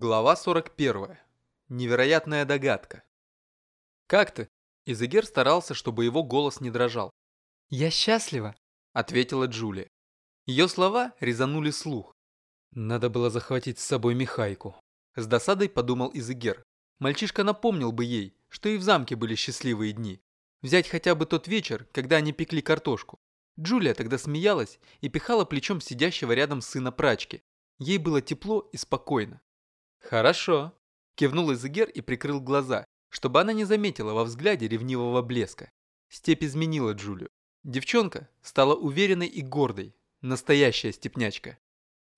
Глава 41. Невероятная догадка. «Как ты?» Изегер старался, чтобы его голос не дрожал. «Я счастлива», — ответила Джулия. Ее слова резанули слух. «Надо было захватить с собой Михайку», — с досадой подумал Изегер. Мальчишка напомнил бы ей, что и в замке были счастливые дни. Взять хотя бы тот вечер, когда они пекли картошку. Джулия тогда смеялась и пихала плечом сидящего рядом сына прачки. Ей было тепло и спокойно. «Хорошо», – кивнул Изегер и прикрыл глаза, чтобы она не заметила во взгляде ревнивого блеска. Степь изменила Джулию. Девчонка стала уверенной и гордой, настоящая степнячка.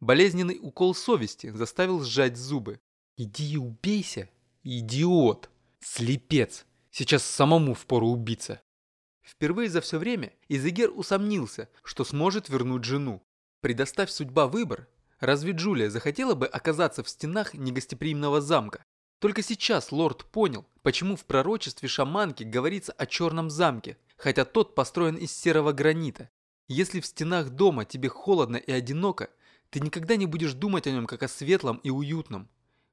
Болезненный укол совести заставил сжать зубы. «Иди и убейся, идиот, слепец, сейчас самому впору убиться». Впервые за все время Изегер усомнился, что сможет вернуть жену. Предоставь судьба выбор, Разве Джулия захотела бы оказаться в стенах негостеприимного замка? Только сейчас лорд понял, почему в пророчестве шаманки говорится о черном замке, хотя тот построен из серого гранита. Если в стенах дома тебе холодно и одиноко, ты никогда не будешь думать о нем как о светлом и уютном.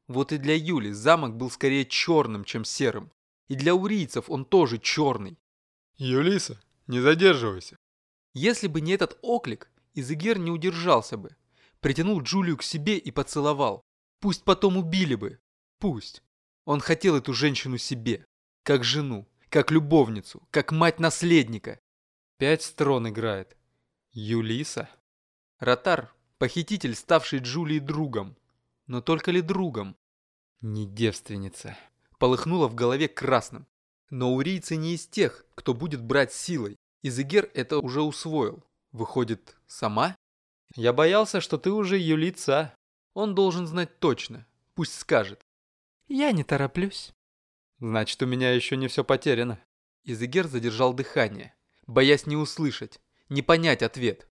Вот и для Юли замок был скорее черным, чем серым. И для урийцев он тоже черный. «Юлиса, не задерживайся!» Если бы не этот оклик, Изегер не удержался бы притянул Джулию к себе и поцеловал. Пусть потом убили бы. Пусть. Он хотел эту женщину себе. Как жену, как любовницу, как мать наследника. Пять строн играет. Юлиса. Ротар – похититель, ставший Джулии другом. Но только ли другом? Не девственница. Полыхнула в голове красным. Но урийцы не из тех, кто будет брать силой. Изегер это уже усвоил. Выходит, сама? Я боялся, что ты уже юлица. Он должен знать точно. Пусть скажет. Я не тороплюсь. Значит, у меня еще не все потеряно. Изегер задержал дыхание, боясь не услышать, не понять ответ.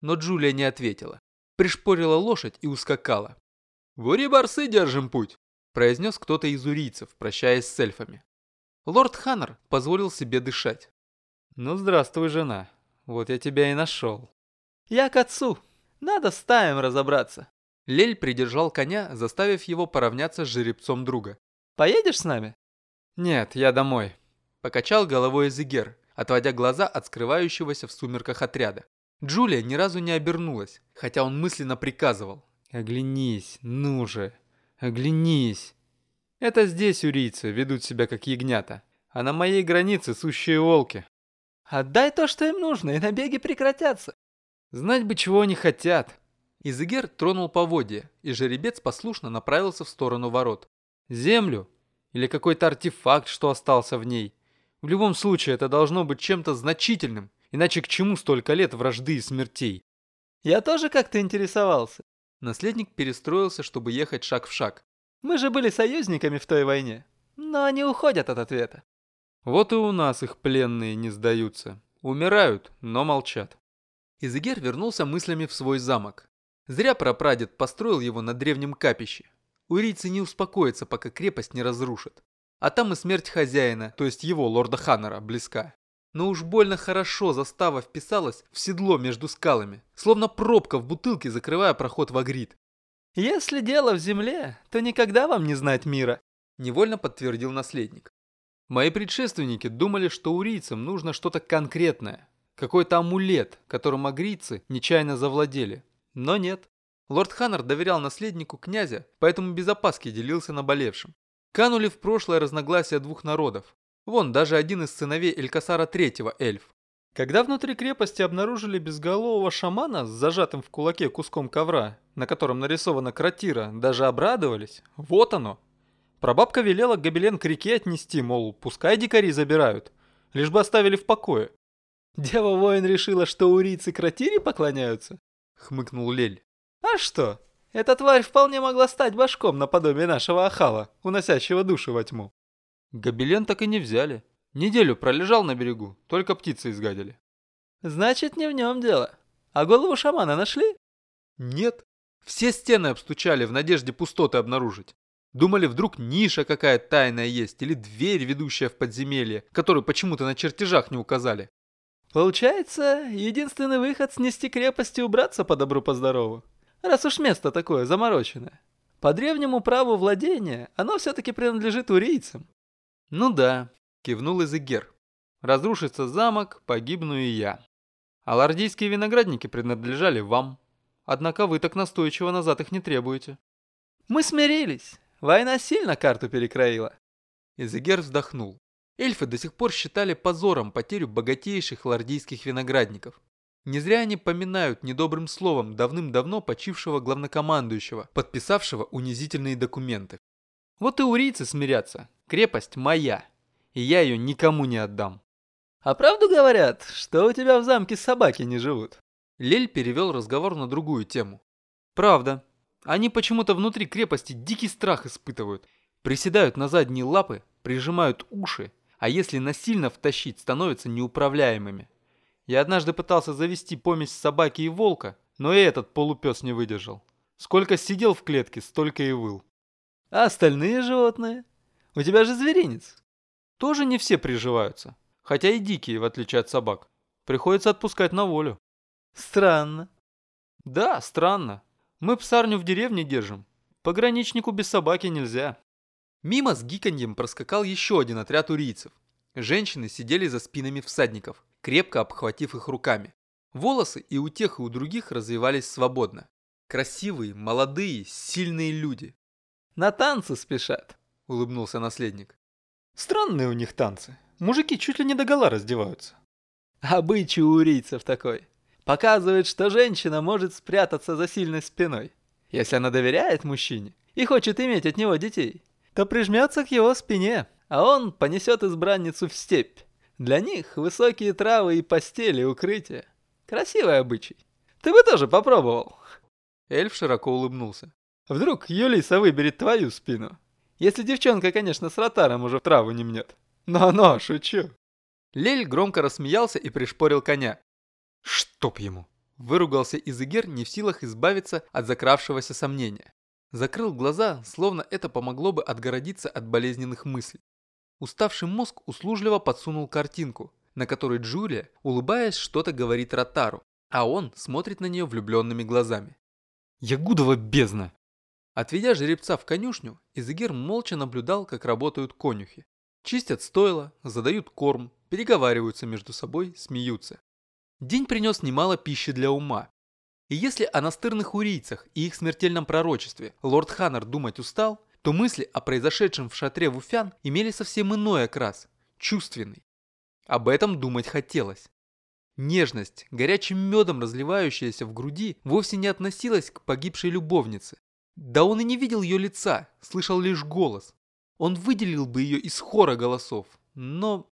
Но Джулия не ответила. Пришпорила лошадь и ускакала. «В Ури-Барсы держим путь», – произнес кто-то из урийцев, прощаясь с эльфами. Лорд Ханнер позволил себе дышать. «Ну, здравствуй, жена. Вот я тебя и нашел». «Я к отцу», надо с Таем разобраться. Лель придержал коня, заставив его поравняться с жеребцом друга. Поедешь с нами? Нет, я домой. Покачал головой Эзегер, отводя глаза от скрывающегося в сумерках отряда. Джулия ни разу не обернулась, хотя он мысленно приказывал. «Оглянись, ну же, оглянись!» Это здесь урийцы ведут себя как ягнята, а на моей границе сущие волки. «Отдай то, что им нужно, и набеги прекратятся!» Знать бы, чего они хотят. Изегер тронул поводья, и жеребец послушно направился в сторону ворот. Землю? Или какой-то артефакт, что остался в ней? В любом случае, это должно быть чем-то значительным, иначе к чему столько лет вражды и смертей? Я тоже как-то интересовался. Наследник перестроился, чтобы ехать шаг в шаг. Мы же были союзниками в той войне, но они уходят от ответа. Вот и у нас их пленные не сдаются. Умирают, но молчат. Изегер вернулся мыслями в свой замок. Зря прапрадед построил его на древнем капище. Урийцы не успокоятся, пока крепость не разрушат. А там и смерть хозяина, то есть его, лорда Ханнера, близка. Но уж больно хорошо застава вписалась в седло между скалами, словно пробка в бутылке, закрывая проход в Агрид. «Если дело в земле, то никогда вам не знать мира», – невольно подтвердил наследник. Мои предшественники думали, что урийцам нужно что-то конкретное, какой-то амулет, которым агрийцы нечаянно завладели. Но нет. Лорд Ханнер доверял наследнику князя, поэтому без опаски делился наболевшим. Канули в прошлое разногласия двух народов. Вон, даже один из сыновей Элькасара III эльф. Когда внутри крепости обнаружили безголового шамана с зажатым в кулаке куском ковра, на котором нарисована кратира, даже обрадовались. Вот оно. Прабабка велела гобелен к реке отнести, мол, пускай дикари забирают, лишь бы оставили в покое. Дева-воин решила, что урийцы кротире поклоняются? Хмыкнул Лель. А что? Эта тварь вполне могла стать башком наподобие нашего Ахала, уносящего души во тьму. Гобелен так и не взяли. Неделю пролежал на берегу, только птицы изгадили. Значит, не в нем дело. А голову шамана нашли? Нет. Все стены обстучали в надежде пустоты обнаружить. Думали, вдруг ниша какая тайная есть, или дверь, ведущая в подземелье, которую почему-то на чертежах не указали. Получается, единственный выход снести крепость и убраться по добру по здорову. Раз уж место такое замороченное. По древнему праву владения оно все-таки принадлежит урийцам. Ну да, кивнул Изегер. Разрушится замок, погибну и я. А лордийские виноградники принадлежали вам. Однако вы так настойчиво назад их не требуете. Мы смирились. Война сильно карту перекроила. Изегер вздохнул. Эльфы до сих пор считали позором потерю богатейших лордийских виноградников. Не зря они поминают недобрым словом давным-давно почившего главнокомандующего, подписавшего унизительные документы. Вот и урийцы смирятся. Крепость моя, и я ее никому не отдам. А правду говорят, что у тебя в замке собаки не живут? Лель перевел разговор на другую тему. Правда. Они почему-то внутри крепости дикий страх испытывают. Приседают на задние лапы, прижимают уши, а если насильно втащить, становятся неуправляемыми. Я однажды пытался завести помесь собаки и волка, но и этот полупес не выдержал. Сколько сидел в клетке, столько и выл. А остальные животные? У тебя же зверинец. Тоже не все приживаются. Хотя и дикие, в отличие от собак. Приходится отпускать на волю. Странно. Да, странно. Мы псарню в деревне держим. Пограничнику без собаки нельзя. Мимо с гиканьем проскакал еще один отряд урийцев. Женщины сидели за спинами всадников, крепко обхватив их руками. Волосы и у тех, и у других развивались свободно. Красивые, молодые, сильные люди. «На танцы спешат», — улыбнулся наследник. «Странные у них танцы. Мужики чуть ли не догола раздеваются. Обычай у урийцев такой. Показывает, что женщина может спрятаться за сильной спиной. Если она доверяет мужчине и хочет иметь от него детей, то прижмется к его спине, а он понесет избранницу в степь. Для них высокие травы и постели укрытия. Красивый обычай. Ты бы тоже попробовал. Эльф широко улыбнулся. Вдруг Юлиса выберет твою спину. Если девчонка, конечно, с ротаром уже в траву не мнет. «Но-но, шучу!» Лель громко рассмеялся и пришпорил коня. «Чтоб ему!» Выругался Изегер, не в силах избавиться от закравшегося сомнения. Закрыл глаза, словно это помогло бы отгородиться от болезненных мыслей. Уставший мозг услужливо подсунул картинку, на которой Джулия, улыбаясь, что-то говорит Ротару, а он смотрит на нее влюбленными глазами. «Ягудова бездна!» Отведя жеребца в конюшню, Изегер молча наблюдал, как работают конюхи. Чистят стойло, задают корм, переговариваются между собой, смеются. День принес немало пищи для ума. И если о настырных урийцах и их смертельном пророчестве лорд Ханнер думать устал, то мысли о произошедшем в шатре Вуфян имели совсем иной окрас, чувственный. Об этом думать хотелось. Нежность, горячим медом разливающаяся в груди, вовсе не относилась к погибшей любовнице. Да он и не видел ее лица, слышал лишь голос. Он выделил бы ее из хора голосов, но...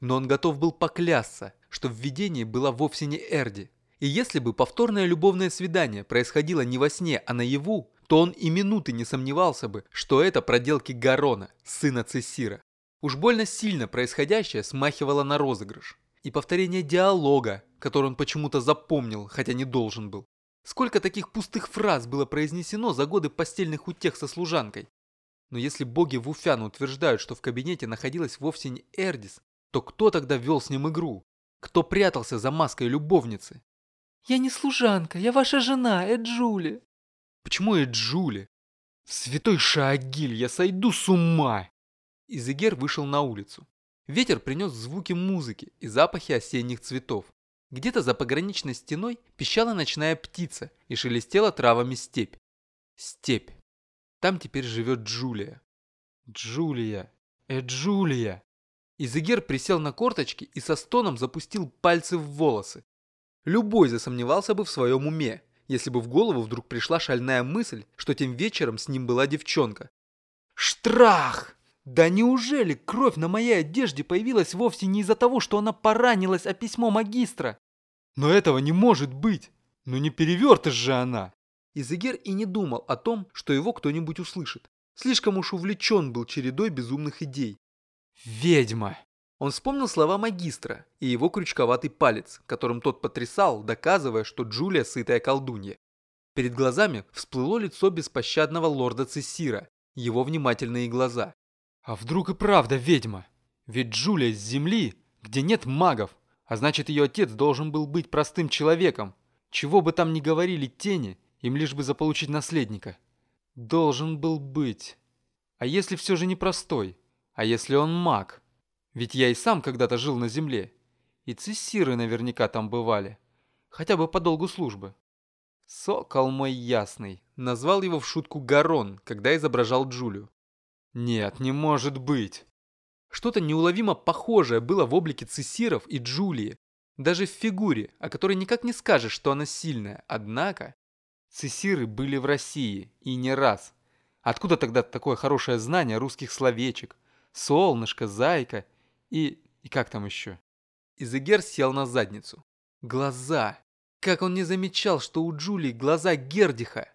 Но он готов был поклясться, что в видении была вовсе не Эрди. И если бы повторное любовное свидание происходило не во сне, а наяву, то он и минуты не сомневался бы, что это проделки Гарона, сына Цессира. Уж больно сильно происходящее смахивало на розыгрыш. И повторение диалога, который он почему-то запомнил, хотя не должен был. Сколько таких пустых фраз было произнесено за годы постельных утех со служанкой. Но если боги Вуфяна утверждают, что в кабинете находилась вовсе не Эрдис, то кто тогда вел с ним игру? Кто прятался за маской любовницы? «Я не служанка, я ваша жена, Эджули». «Почему Эджули? Святой Шаагиль, я сойду с ума!» Изегер вышел на улицу. Ветер принес звуки музыки и запахи осенних цветов. Где-то за пограничной стеной пищала ночная птица и шелестела травами степь. Степь. Там теперь живет Джулия. Джулия. Э, Джулия. Изегер присел на корточки и со стоном запустил пальцы в волосы. Любой засомневался бы в своем уме, если бы в голову вдруг пришла шальная мысль, что тем вечером с ним была девчонка. Штрах! Да неужели кровь на моей одежде появилась вовсе не из-за того, что она поранилась о письмо магистра? Но этого не может быть! Ну не перевертыш же она! Изегер и не думал о том, что его кто-нибудь услышит. Слишком уж увлечен был чередой безумных идей. «Ведьма!» Он вспомнил слова магистра и его крючковатый палец, которым тот потрясал, доказывая, что Джулия сытая колдунья. Перед глазами всплыло лицо беспощадного лорда Цессира, его внимательные глаза. А вдруг и правда ведьма? Ведь Джулия с земли, где нет магов, а значит ее отец должен был быть простым человеком. Чего бы там ни говорили тени, им лишь бы заполучить наследника. Должен был быть. А если все же не простой? А если он маг? Ведь я и сам когда-то жил на земле. И цессиры наверняка там бывали. Хотя бы по долгу службы. Сокол мой ясный. Назвал его в шутку Гарон, когда изображал Джулию. Нет, не может быть. Что-то неуловимо похожее было в облике цессиров и Джулии. Даже в фигуре, о которой никак не скажешь, что она сильная. Однако, цессиры были в России, и не раз. Откуда тогда такое хорошее знание русских словечек? Солнышко, зайка и... и как там еще? Изегер сел на задницу. Глаза. Как он не замечал, что у Джулии глаза Гердиха.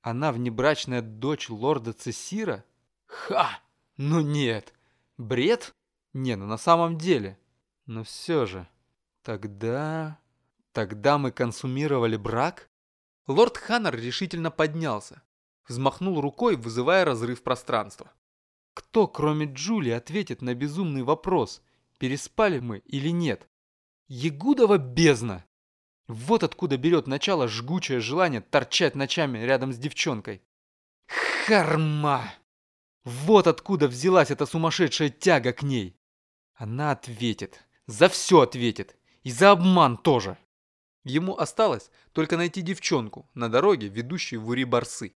Она внебрачная дочь лорда Цесира? Ха! Ну нет. Бред? Не, ну на самом деле. Но все же. Тогда... Тогда мы консумировали брак? Лорд Ханнер решительно поднялся. Взмахнул рукой, вызывая разрыв пространства. Кто, кроме Джули, ответит на безумный вопрос, переспали мы или нет? Ягудова бездна! Вот откуда берет начало жгучее желание торчать ночами рядом с девчонкой. Харма! Вот откуда взялась эта сумасшедшая тяга к ней. Она ответит. За все ответит. И за обман тоже. Ему осталось только найти девчонку на дороге, ведущей в Ури-Барсы.